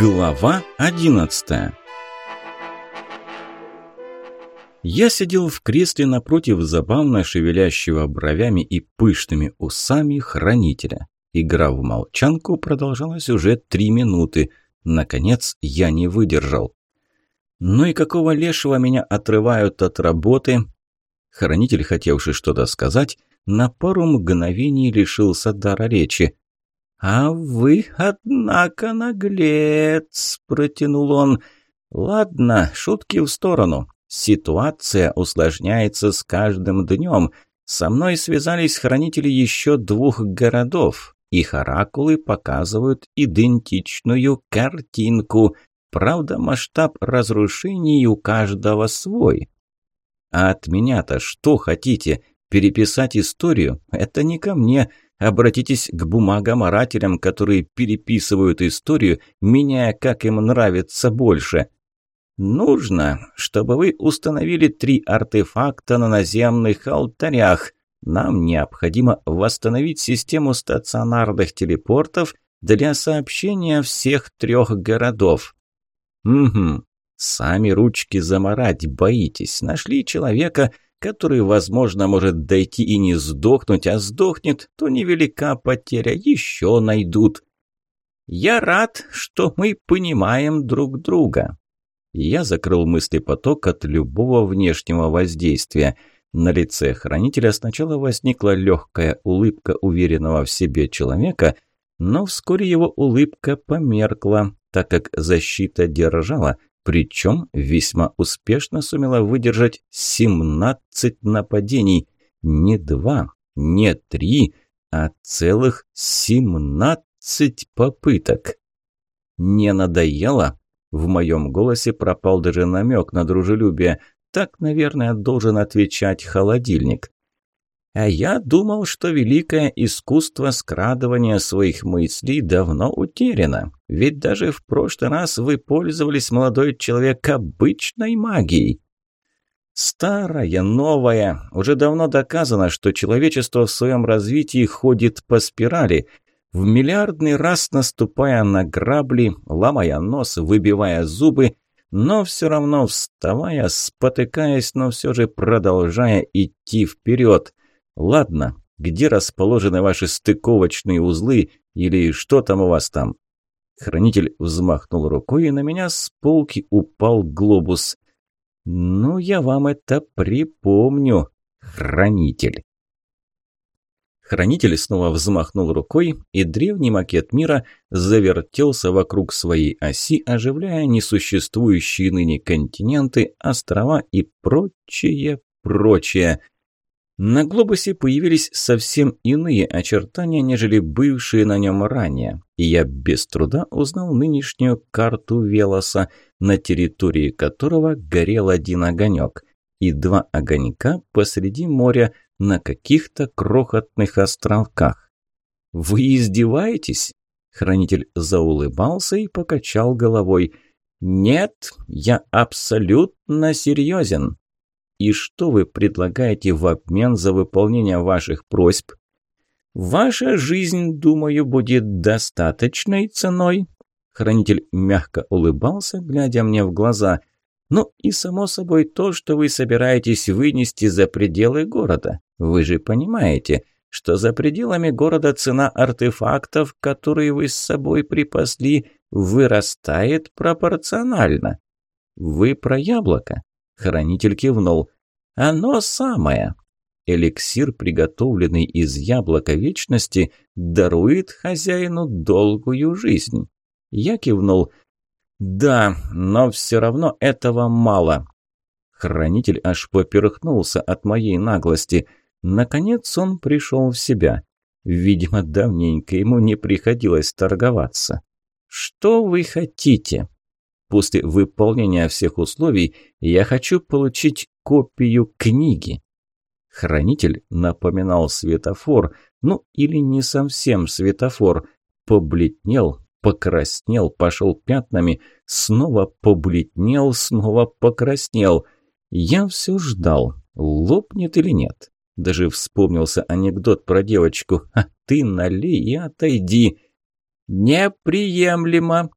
Глава одиннадцатая Я сидел в кресле напротив забавно шевелящего бровями и пышными усами хранителя. Игра в молчанку продолжалась уже три минуты. Наконец я не выдержал. «Ну и какого лешего меня отрывают от работы?» Хранитель, хотевший что-то сказать, на пару мгновений лишился дара речи. «А вы, однако, наглец!» – протянул он. «Ладно, шутки в сторону. Ситуация усложняется с каждым днем. Со мной связались хранители еще двух городов. Их оракулы показывают идентичную картинку. Правда, масштаб разрушений у каждого свой. А от меня-то что хотите? Переписать историю? Это не ко мне. Обратитесь к бумагам-орателям, которые переписывают историю, меняя, как им нравится больше. Нужно, чтобы вы установили три артефакта на наземных алтарях. Нам необходимо восстановить систему стационарных телепортов для сообщения всех трех городов. Угу. Сами ручки заморать боитесь. Нашли человека, который, возможно, может дойти и не сдохнуть, а сдохнет, то невелика потеря, еще найдут. Я рад, что мы понимаем друг друга. Я закрыл мыслепоток от любого внешнего воздействия. На лице хранителя сначала возникла легкая улыбка уверенного в себе человека, но вскоре его улыбка померкла, так как защита держала, причем весьма успешно сумела выдержать 17 нападений. Не два, не три, а целых 17 попыток. Не надоело? В моем голосе пропал даже намек на дружелюбие. Так, наверное, должен отвечать холодильник. А я думал, что великое искусство скрадывания своих мыслей давно утеряно. Ведь даже в прошлый раз вы пользовались, молодой человек, обычной магией. Старая, новая. Уже давно доказано, что человечество в своем развитии ходит по спирали – в миллиардный раз наступая на грабли, ломая нос, выбивая зубы, но все равно вставая, спотыкаясь, но все же продолжая идти вперед. Ладно, где расположены ваши стыковочные узлы или что там у вас там? Хранитель взмахнул рукой, и на меня с полки упал глобус. «Ну, я вам это припомню, хранитель». Хранитель снова взмахнул рукой, и древний макет мира завертелся вокруг своей оси, оживляя несуществующие ныне континенты, острова и прочее, прочее. На глобусе появились совсем иные очертания, нежели бывшие на нем ранее, и я без труда узнал нынешнюю карту Велоса, на территории которого горел один огонек, и два огонька посреди моря – на каких-то крохотных островках. «Вы издеваетесь?» Хранитель заулыбался и покачал головой. «Нет, я абсолютно серьезен. И что вы предлагаете в обмен за выполнение ваших просьб? Ваша жизнь, думаю, будет достаточной ценой». Хранитель мягко улыбался, глядя мне в глаза. «Ну и, само собой, то, что вы собираетесь вынести за пределы города. Вы же понимаете, что за пределами города цена артефактов, которые вы с собой припасли, вырастает пропорционально. Вы про яблоко? Хранитель кивнул. Оно самое. Эликсир, приготовленный из яблока вечности, дарует хозяину долгую жизнь. Я кивнул. Да, но все равно этого мало. Хранитель аж поперхнулся от моей наглости – Наконец он пришел в себя. Видимо, давненько ему не приходилось торговаться. «Что вы хотите?» «После выполнения всех условий я хочу получить копию книги». Хранитель напоминал светофор, ну или не совсем светофор. Побледнел, покраснел, пошел пятнами, снова побледнел, снова покраснел. Я все ждал, лопнет или нет. Даже вспомнился анекдот про девочку. «А ты налей и отойди». «Неприемлемо!»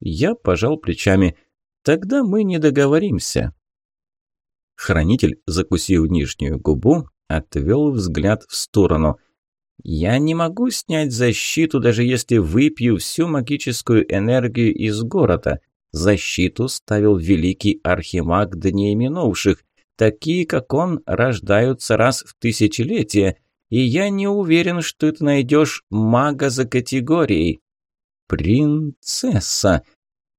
Я пожал плечами. Тогда мы не договоримся. Хранитель, закусив нижнюю губу, отвел взгляд в сторону. «Я не могу снять защиту, даже если выпью всю магическую энергию из города. Защиту ставил великий архимаг дней минувших. Такие, как он, рождаются раз в тысячелетие, и я не уверен, что ты найдешь мага за категорией». «Принцесса!»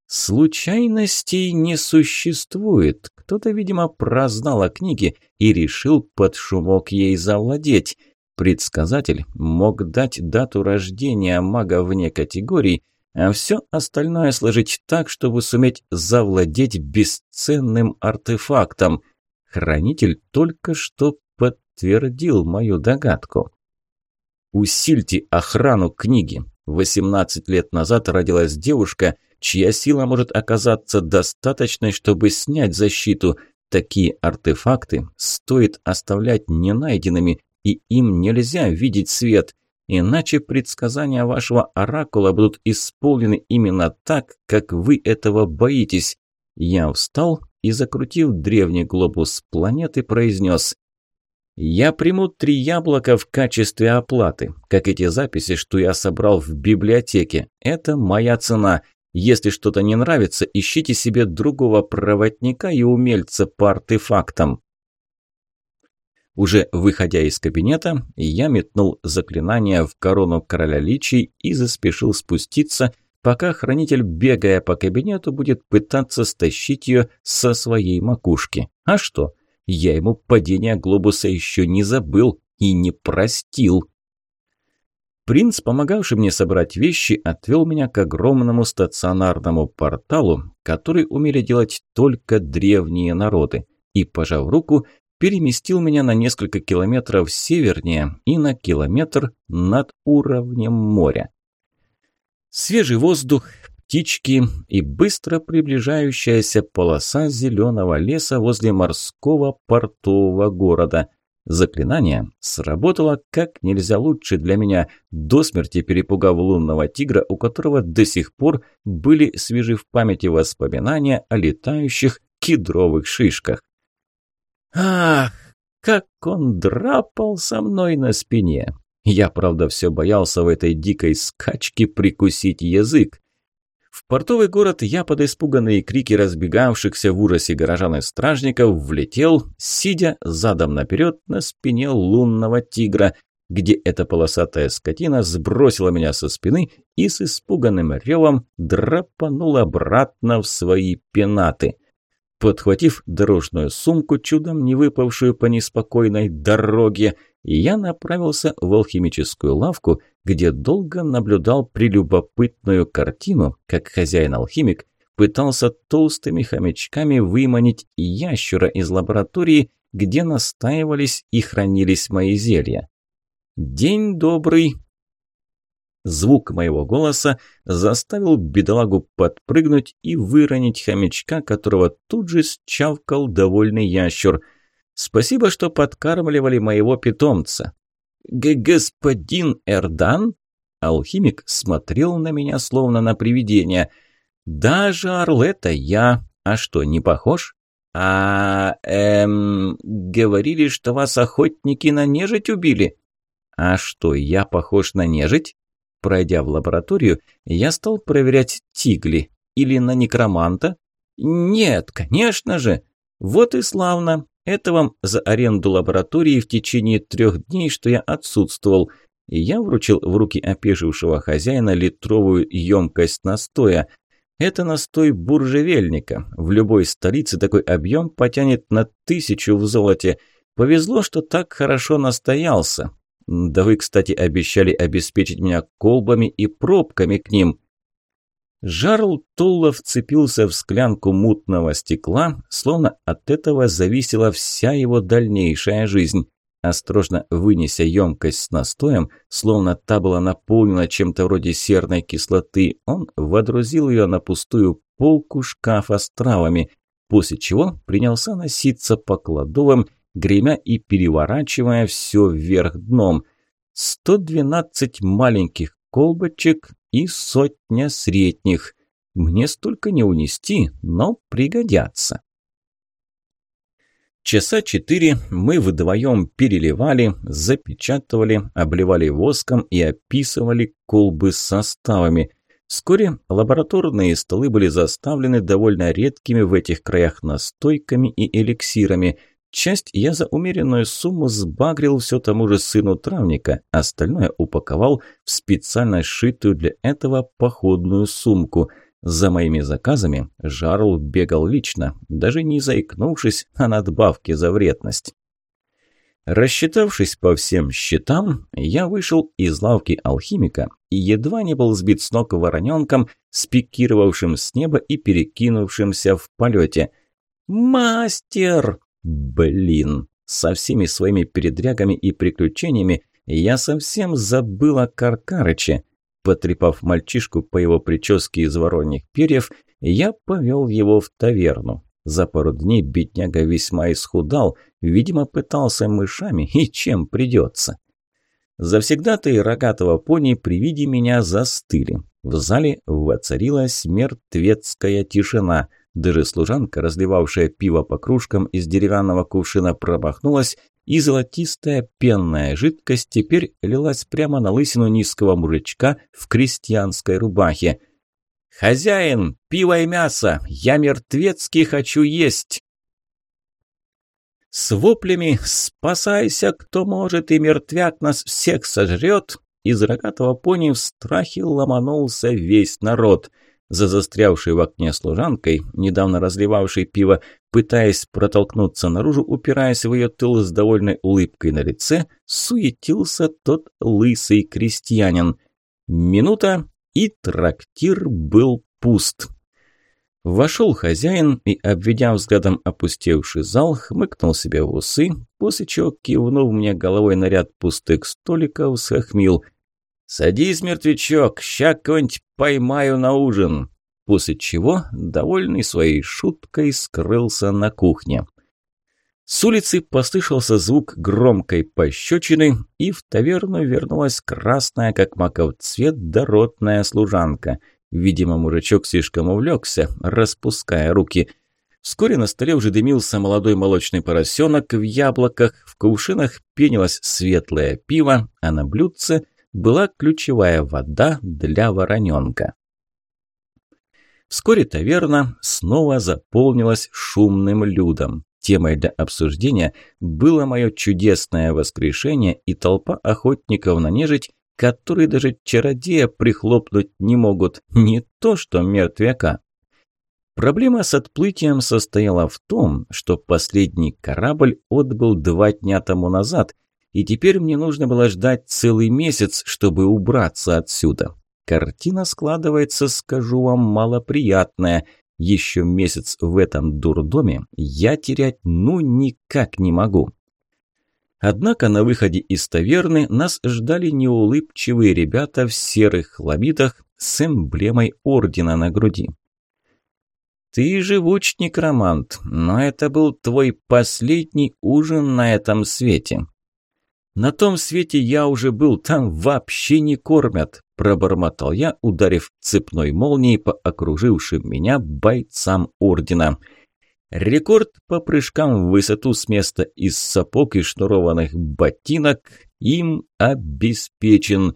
Случайностей не существует. Кто-то, видимо, прознал о книге и решил под шумок ей завладеть. Предсказатель мог дать дату рождения мага вне категории, а все остальное сложить так, чтобы суметь завладеть бесценным артефактом. Хранитель только что подтвердил мою догадку. Усильте охрану книги. 18 лет назад родилась девушка, чья сила может оказаться достаточной, чтобы снять защиту. Такие артефакты стоит оставлять ненайденными, и им нельзя видеть свет, иначе предсказания вашего оракула будут исполнены именно так, как вы этого боитесь. Я встал и, закрутив древний глобус планеты, произнес «Я приму три яблока в качестве оплаты, как эти записи, что я собрал в библиотеке. Это моя цена. Если что-то не нравится, ищите себе другого проводника и умельца по артефактам». Уже выходя из кабинета, я метнул заклинание в корону короля личий и заспешил спуститься, пока хранитель, бегая по кабинету, будет пытаться стащить ее со своей макушки. А что? Я ему падение глобуса еще не забыл и не простил. Принц, помогавший мне собрать вещи, отвел меня к огромному стационарному порталу, который умели делать только древние народы, и, пожав руку, переместил меня на несколько километров севернее и на километр над уровнем моря. Свежий воздух, птички и быстро приближающаяся полоса зеленого леса возле морского портового города. Заклинание сработало как нельзя лучше для меня, до смерти перепугав лунного тигра, у которого до сих пор были свежи в памяти воспоминания о летающих кедровых шишках. Ах, как он драпал со мной на спине! Я, правда, все боялся в этой дикой скачке прикусить язык. В портовый город я под испуганные крики разбегавшихся в ужасе горожан и стражников влетел, сидя задом наперед на спине лунного тигра, где эта полосатая скотина сбросила меня со спины и с испуганным ревом драпанул обратно в свои пенаты. Подхватив дорожную сумку, чудом не выпавшую по неспокойной дороге, я направился в алхимическую лавку, где долго наблюдал прелюбопытную картину, как хозяин-алхимик пытался толстыми хомячками выманить ящера из лаборатории, где настаивались и хранились мои зелья. «День добрый!» Звук моего голоса заставил бедолагу подпрыгнуть и выронить хомячка, которого тут же счавкал довольный ящер. «Спасибо, что подкармливали моего питомца». Г «Господин Эрдан?» Алхимик смотрел на меня, словно на привидение. «Даже Орлета я. А что, не похож?» «А, эм, говорили, что вас охотники на нежить убили». «А что, я похож на нежить?» Пройдя в лабораторию, я стал проверять тигли. Или на некроманта? Нет, конечно же. Вот и славно. Это вам за аренду лаборатории в течение трех дней, что я отсутствовал. И я вручил в руки опешившего хозяина литровую емкость настоя. Это настой буржевельника. В любой столице такой объем потянет на тысячу в золоте. Повезло, что так хорошо настоялся. Да вы, кстати, обещали обеспечить меня колбами и пробками к ним. Жарл Тулла вцепился в склянку мутного стекла, словно от этого зависела вся его дальнейшая жизнь. Осторожно вынеся емкость с настоем, словно та была наполнена чем-то вроде серной кислоты, он водрузил ее на пустую полку шкафа с травами, после чего принялся носиться по кладовым, гремя и переворачивая все вверх дном. 112 маленьких колбочек и сотня средних. Мне столько не унести, но пригодятся. Часа четыре мы вдвоем переливали, запечатывали, обливали воском и описывали колбы с составами. Вскоре лабораторные столы были заставлены довольно редкими в этих краях настойками и эликсирами. Часть я за умеренную сумму сбагрил все тому же сыну травника, остальное упаковал в специально сшитую для этого походную сумку – за моими заказами Жарл бегал лично, даже не заикнувшись о надбавке за вредность. Рассчитавшись по всем счетам, я вышел из лавки алхимика и едва не был сбит с ног вороненком, спикировавшим с неба и перекинувшимся в полете. «Мастер!» Блин, со всеми своими передрягами и приключениями я совсем забыл о Каркарыче. Потрепав мальчишку по его прическе из вороньих перьев, я повел его в таверну. За пару дней бедняга весьма исхудал, видимо, пытался мышами и чем придется. Завсегда-то и рогатого пони при виде меня застыли. В зале воцарилась мертвецкая тишина. Даже служанка, разливавшая пиво по кружкам из деревянного кувшина, промахнулась и золотистая пенная жидкость теперь лилась прямо на лысину низкого мужичка в крестьянской рубахе. «Хозяин, пиво и мясо! Я мертвецкий хочу есть!» С воплями «Спасайся, кто может, и мертвяк нас всех сожрет!» Из рогатого пони в страхе ломанулся весь народ – за застрявшей в окне служанкой, недавно разливавшей пиво, пытаясь протолкнуться наружу, упираясь в ее тыл с довольной улыбкой на лице, суетился тот лысый крестьянин. Минута, и трактир был пуст. Вошел хозяин и, обведя взглядом опустевший зал, хмыкнул себе в усы, после чего, кивнув мне головой на ряд пустых столиков, схохмил – «Садись, мертвячок, ща кого-нибудь поймаю на ужин!» После чего, довольный своей шуткой, скрылся на кухне. С улицы послышался звук громкой пощечины, и в таверну вернулась красная, как маков цвет, дородная служанка. Видимо, мужичок слишком увлекся, распуская руки. Вскоре на столе уже дымился молодой молочный поросенок в яблоках, в кувшинах пенилось светлое пиво, а на блюдце – была ключевая вода для вороненка. Вскоре таверна снова заполнилась шумным людом. Темой для обсуждения было мое чудесное воскрешение и толпа охотников на нежить, которые даже чародея прихлопнуть не могут, не то что мертвяка. Проблема с отплытием состояла в том, что последний корабль отбыл два дня тому назад – и теперь мне нужно было ждать целый месяц, чтобы убраться отсюда. Картина складывается, скажу вам, малоприятная. Еще месяц в этом дурдоме я терять ну никак не могу. Однако на выходе из таверны нас ждали неулыбчивые ребята в серых хламидах с эмблемой ордена на груди. «Ты живуч, некромант, но это был твой последний ужин на этом свете. «На том свете я уже был, там вообще не кормят», – пробормотал я, ударив цепной молнией по окружившим меня бойцам ордена. Рекорд по прыжкам в высоту с места из сапог и шнурованных ботинок им обеспечен.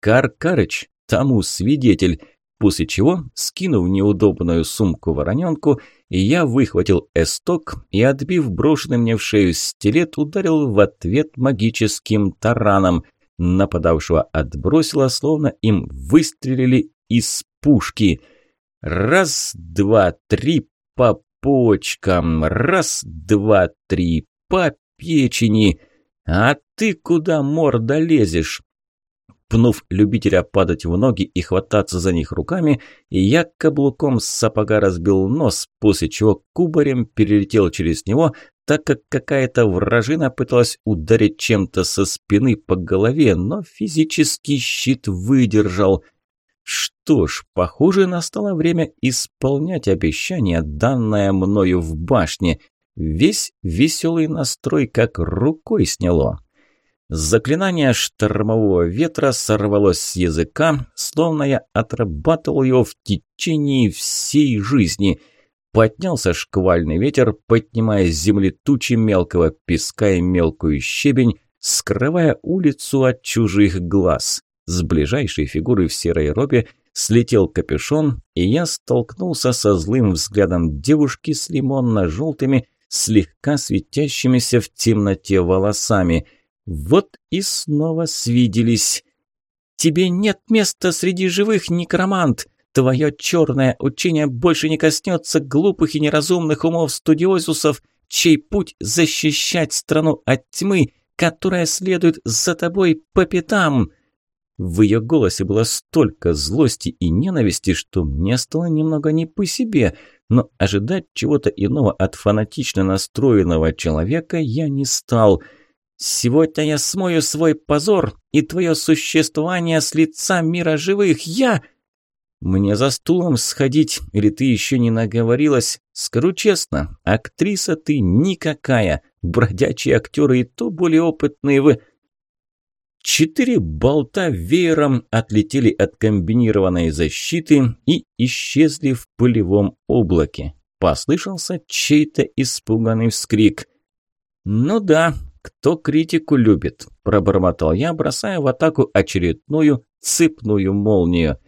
Каркарыч тому свидетель после чего, скинув неудобную сумку-вороненку, я выхватил эсток и, отбив брошенный мне в шею стилет, ударил в ответ магическим тараном. Нападавшего отбросило, словно им выстрелили из пушки. Раз, два, три по почкам, раз, два, три по печени. «А ты куда, морда, лезешь?» Пнув любителя падать в ноги и хвататься за них руками, я каблуком с сапога разбил нос, после чего кубарем перелетел через него, так как какая-то вражина пыталась ударить чем-то со спины по голове, но физический щит выдержал. Что ж, похоже, настало время исполнять обещание, данное мною в башне. Весь веселый настрой как рукой сняло. Заклинание штормового ветра сорвалось с языка, словно я отрабатывал его в течение всей жизни. Поднялся шквальный ветер, поднимая с земли тучи мелкого песка и мелкую щебень, скрывая улицу от чужих глаз. С ближайшей фигуры в серой робе слетел капюшон, и я столкнулся со злым взглядом девушки с лимонно-желтыми, слегка светящимися в темноте волосами. Вот и снова свиделись. «Тебе нет места среди живых, некромант!» Твое черное учение больше не коснется глупых и неразумных умов студиозусов, чей путь защищать страну от тьмы, которая следует за тобой по пятам. В ее голосе было столько злости и ненависти, что мне стало немного не по себе, но ожидать чего-то иного от фанатично настроенного человека я не стал. «Сегодня я смою свой позор и твое существование с лица мира живых. Я...» «Мне за стулом сходить, или ты еще не наговорилась? Скажу честно, актриса ты никакая. Бродячие актеры и то более опытные вы...» Четыре болта веером отлетели от комбинированной защиты и исчезли в пылевом облаке. Послышался чей-то испуганный вскрик. «Ну да, кто критику любит?» – пробормотал я, бросая в атаку очередную цепную молнию.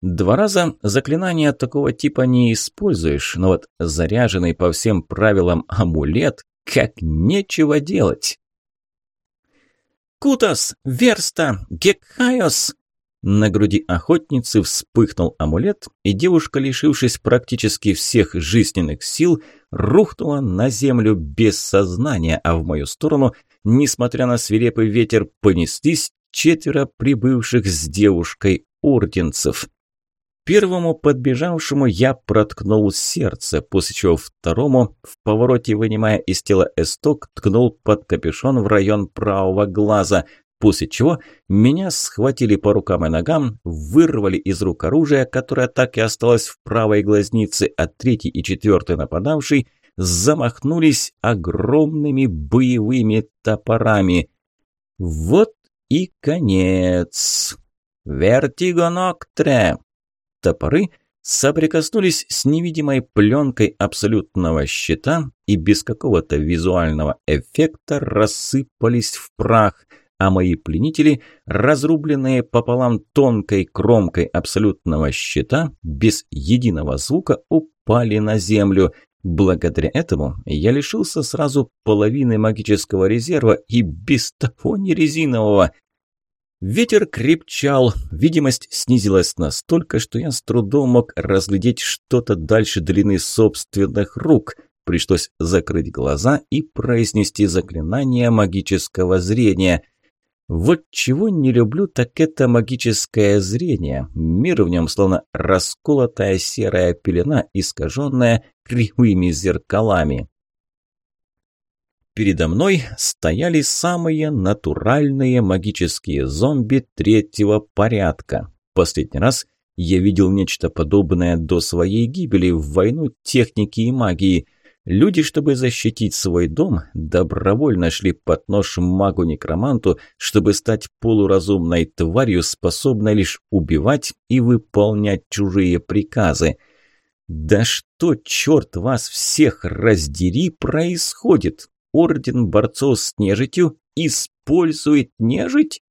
Два раза заклинания такого типа не используешь, но вот заряженный по всем правилам амулет как нечего делать. «Кутас! Верста! Гекхайос!» На груди охотницы вспыхнул амулет, и девушка, лишившись практически всех жизненных сил, рухнула на землю без сознания, а в мою сторону, несмотря на свирепый ветер, понеслись четверо прибывших с девушкой орденцев. Первому подбежавшему я проткнул сердце, после чего второму, в повороте вынимая из тела эсток, ткнул под капюшон в район правого глаза, после чего меня схватили по рукам и ногам, вырвали из рук оружие, которое так и осталось в правой глазнице, а третий и четвертый нападавший замахнулись огромными боевыми топорами. Вот и конец. «Вертиго ноктре!» Топоры соприкоснулись с невидимой пленкой абсолютного щита и без какого-то визуального эффекта рассыпались в прах, а мои пленители, разрубленные пополам тонкой кромкой абсолютного щита, без единого звука упали на землю. Благодаря этому я лишился сразу половины магического резерва и без того не резинового. Ветер крепчал, видимость снизилась настолько, что я с трудом мог разглядеть что-то дальше длины собственных рук. Пришлось закрыть глаза и произнести заклинание магического зрения. Вот чего не люблю, так это магическое зрение. Мир в нем словно расколотая серая пелена, искаженная кривыми зеркалами. Передо мной стояли самые натуральные магические зомби третьего порядка. Последний раз я видел нечто подобное до своей гибели в войну техники и магии. Люди, чтобы защитить свой дом, добровольно шли под нож магу-некроманту, чтобы стать полуразумной тварью, способной лишь убивать и выполнять чужие приказы. Да что, черт вас всех раздери, происходит? орден борцов с нежитью использует нежить?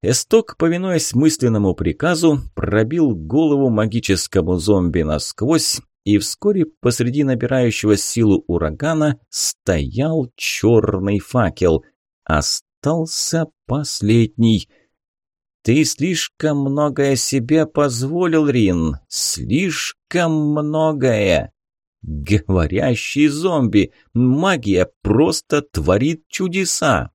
Эсток, повинуясь мысленному приказу, пробил голову магическому зомби насквозь, и вскоре посреди набирающего силу урагана стоял черный факел. Остался последний. «Ты слишком многое себе позволил, Рин, слишком многое!» Говорящий зомби! Магия просто творит чудеса!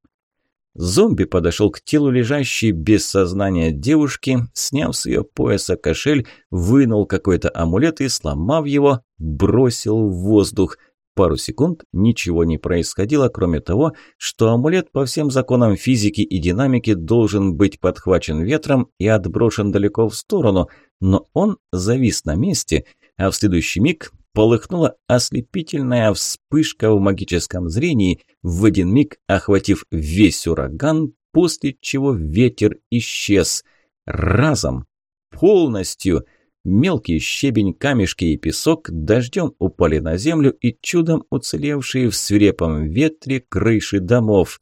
Зомби подошел к телу лежащей без сознания девушки, сняв с ее пояса кошель, вынул какой-то амулет и, сломав его, бросил в воздух. Пару секунд ничего не происходило, кроме того, что амулет по всем законам физики и динамики должен быть подхвачен ветром и отброшен далеко в сторону, но он завис на месте, а в следующий миг полыхнула ослепительная вспышка в магическом зрении, в один миг охватив весь ураган, после чего ветер исчез. Разом, полностью. Мелкий щебень, камешки и песок дождем упали на землю и чудом уцелевшие в свирепом ветре крыши домов.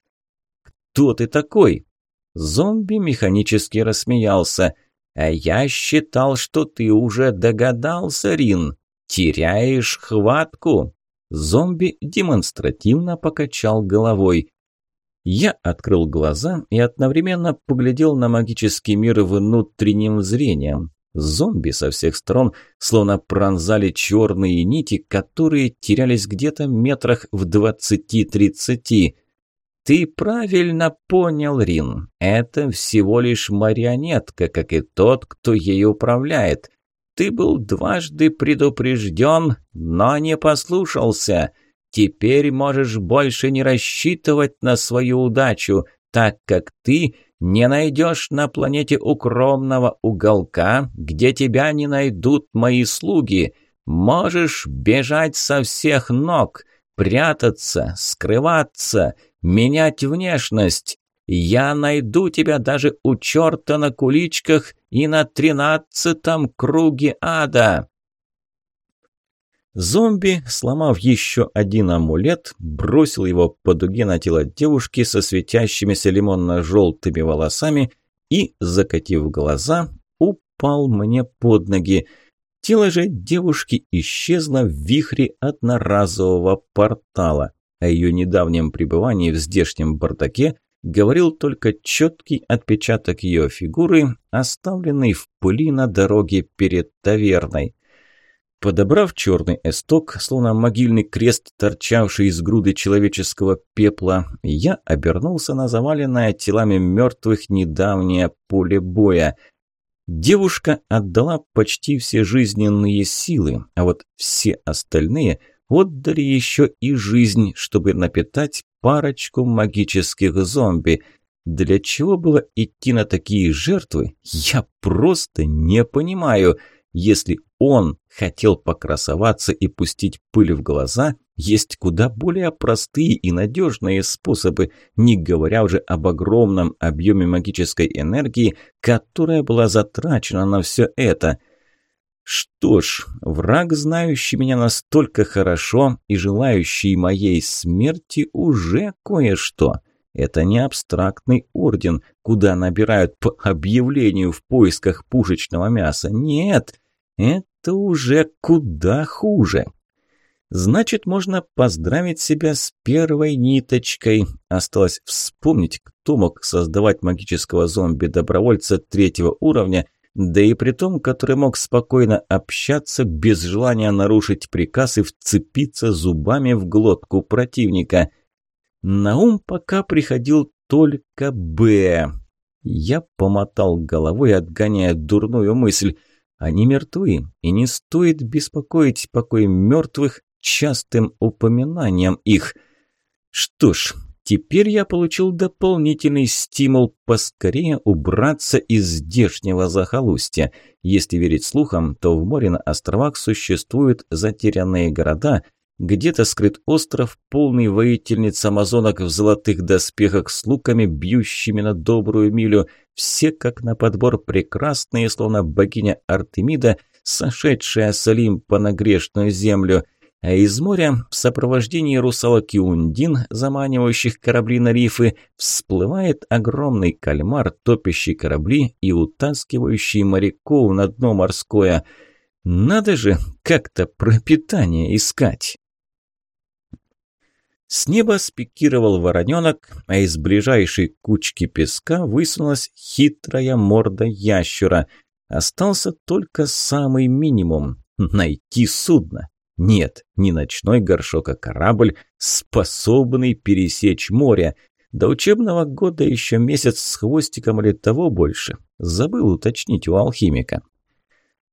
«Кто ты такой?» Зомби механически рассмеялся. «А я считал, что ты уже догадался, Рин. Теряешь хватку». Зомби демонстративно покачал головой. Я открыл глаза и одновременно поглядел на магический мир внутренним зрением. Зомби со всех сторон словно пронзали черные нити, которые терялись где-то метрах в двадцати-тридцати. «Ты правильно понял, Рин. Это всего лишь марионетка, как и тот, кто ей управляет. Ты был дважды предупрежден, но не послушался. Теперь можешь больше не рассчитывать на свою удачу, так как ты не найдешь на планете укромного уголка, где тебя не найдут мои слуги. Можешь бежать со всех ног, прятаться, скрываться» менять внешность. Я найду тебя даже у черта на куличках и на тринадцатом круге ада!» Зомби, сломав еще один амулет, бросил его по дуге на тело девушки со светящимися лимонно-желтыми волосами и, закатив глаза, упал мне под ноги. Тело же девушки исчезло в вихре одноразового портала. О ее недавнем пребывании в здешнем бардаке говорил только четкий отпечаток ее фигуры, оставленный в пыли на дороге перед таверной. Подобрав черный эсток, словно могильный крест, торчавший из груды человеческого пепла, я обернулся на заваленное телами мертвых недавнее поле боя. Девушка отдала почти все жизненные силы, а вот все остальные – отдали еще и жизнь, чтобы напитать парочку магических зомби. Для чего было идти на такие жертвы, я просто не понимаю. Если он хотел покрасоваться и пустить пыль в глаза, есть куда более простые и надежные способы, не говоря уже об огромном объеме магической энергии, которая была затрачена на все это – что ж, враг, знающий меня настолько хорошо и желающий моей смерти, уже кое-что. Это не абстрактный орден, куда набирают по объявлению в поисках пушечного мяса. Нет, это уже куда хуже. Значит, можно поздравить себя с первой ниточкой. Осталось вспомнить, кто мог создавать магического зомби-добровольца третьего уровня – да и при том, который мог спокойно общаться без желания нарушить приказ и вцепиться зубами в глотку противника. На ум пока приходил только «Б». Я помотал головой, отгоняя дурную мысль. Они мертвы, и не стоит беспокоить покой мертвых частым упоминанием их. Что ж, Теперь я получил дополнительный стимул поскорее убраться из здешнего захолустья. Если верить слухам, то в море на островах существуют затерянные города, где-то скрыт остров, полный воительниц амазонок в золотых доспехах с луками, бьющими на добрую милю. Все, как на подбор, прекрасные, словно богиня Артемида, сошедшая с Олимпа на грешную землю – а из моря в сопровождении русалок и заманивающих корабли на рифы, всплывает огромный кальмар, топящий корабли и утаскивающий моряков на дно морское. Надо же как-то пропитание искать. С неба спикировал вороненок, а из ближайшей кучки песка высунулась хитрая морда ящура. Остался только самый минимум – найти судно. Нет, не ночной горшок, а корабль, способный пересечь море. До учебного года еще месяц с хвостиком или того больше. Забыл уточнить у алхимика.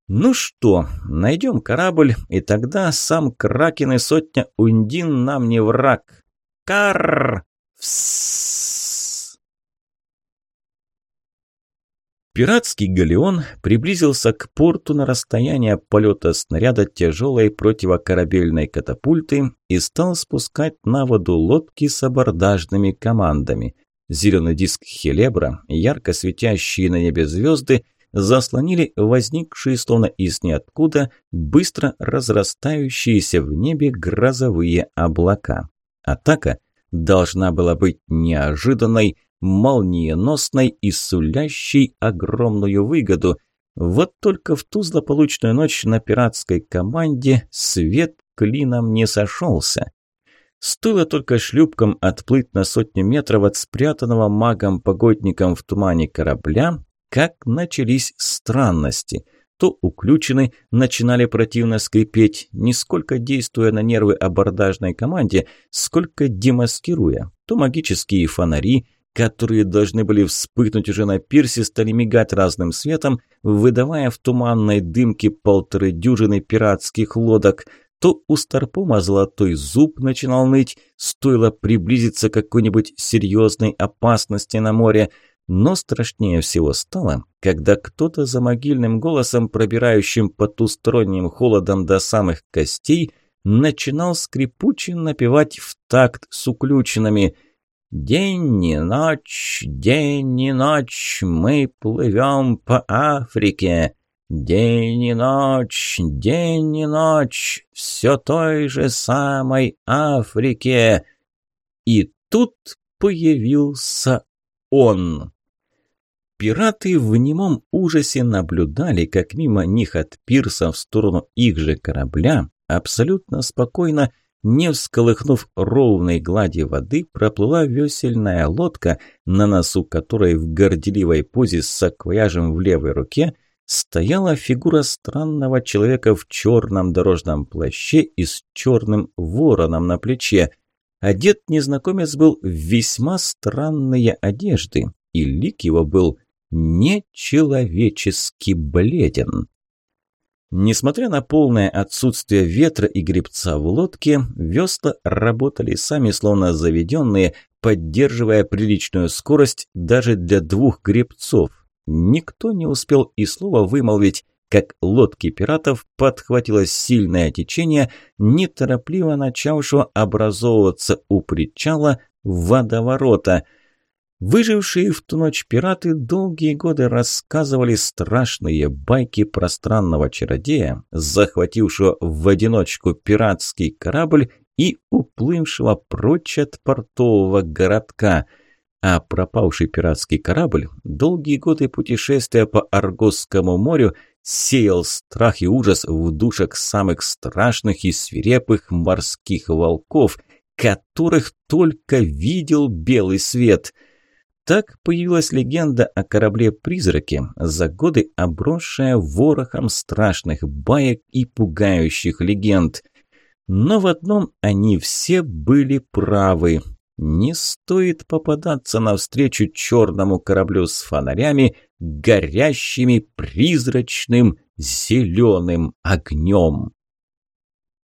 Ну что, найдем корабль, и тогда сам Кракен и сотня Ундин нам не враг. Карр! Вссс! Пиратский галеон приблизился к порту на расстояние полета снаряда тяжелой противокорабельной катапульты и стал спускать на воду лодки с абордажными командами. Зеленый диск Хелебра, ярко светящие на небе звезды, заслонили возникшие словно из ниоткуда быстро разрастающиеся в небе грозовые облака. Атака должна была быть неожиданной, молниеносной и сулящей огромную выгоду. Вот только в ту злополучную ночь на пиратской команде свет клином не сошелся. Стоило только шлюпкам отплыть на сотню метров от спрятанного магом-погодником в тумане корабля, как начались странности. То уключены начинали противно скрипеть, не сколько действуя на нервы абордажной команде, сколько демаскируя. То магические фонари – которые должны были вспыхнуть уже на пирсе, стали мигать разным светом, выдавая в туманной дымке полторы дюжины пиратских лодок. То у Старпома золотой зуб начинал ныть, стоило приблизиться к какой-нибудь серьезной опасности на море. Но страшнее всего стало, когда кто-то за могильным голосом, пробирающим потусторонним холодом до самых костей, начинал скрипуче напевать в такт с уключенными – День и ночь, день и ночь мы плывем по Африке. День и ночь, день и ночь, все той же самой Африке. И тут появился он. Пираты в немом ужасе наблюдали, как мимо них от пирса в сторону их же корабля абсолютно спокойно не всколыхнув ровной глади воды, проплыла весельная лодка, на носу которой в горделивой позе с саквояжем в левой руке стояла фигура странного человека в черном дорожном плаще и с черным вороном на плече. Одет незнакомец был в весьма странные одежды, и лик его был нечеловечески бледен. Несмотря на полное отсутствие ветра и гребца в лодке, весла работали сами словно заведенные, поддерживая приличную скорость даже для двух гребцов. Никто не успел и слова вымолвить, как лодки пиратов подхватило сильное течение, неторопливо начавшего образовываться у причала водоворота – Выжившие в ту ночь пираты долгие годы рассказывали страшные байки про странного чародея, захватившего в одиночку пиратский корабль и уплывшего прочь от портового городка. А пропавший пиратский корабль, долгие годы путешествия по Аргосскому морю, сеял страх и ужас в душах самых страшных и свирепых морских волков, которых только видел белый свет – так появилась легенда о корабле-призраке, за годы обросшая ворохом страшных баек и пугающих легенд. Но в одном они все были правы. Не стоит попадаться навстречу черному кораблю с фонарями, горящими призрачным зеленым огнем.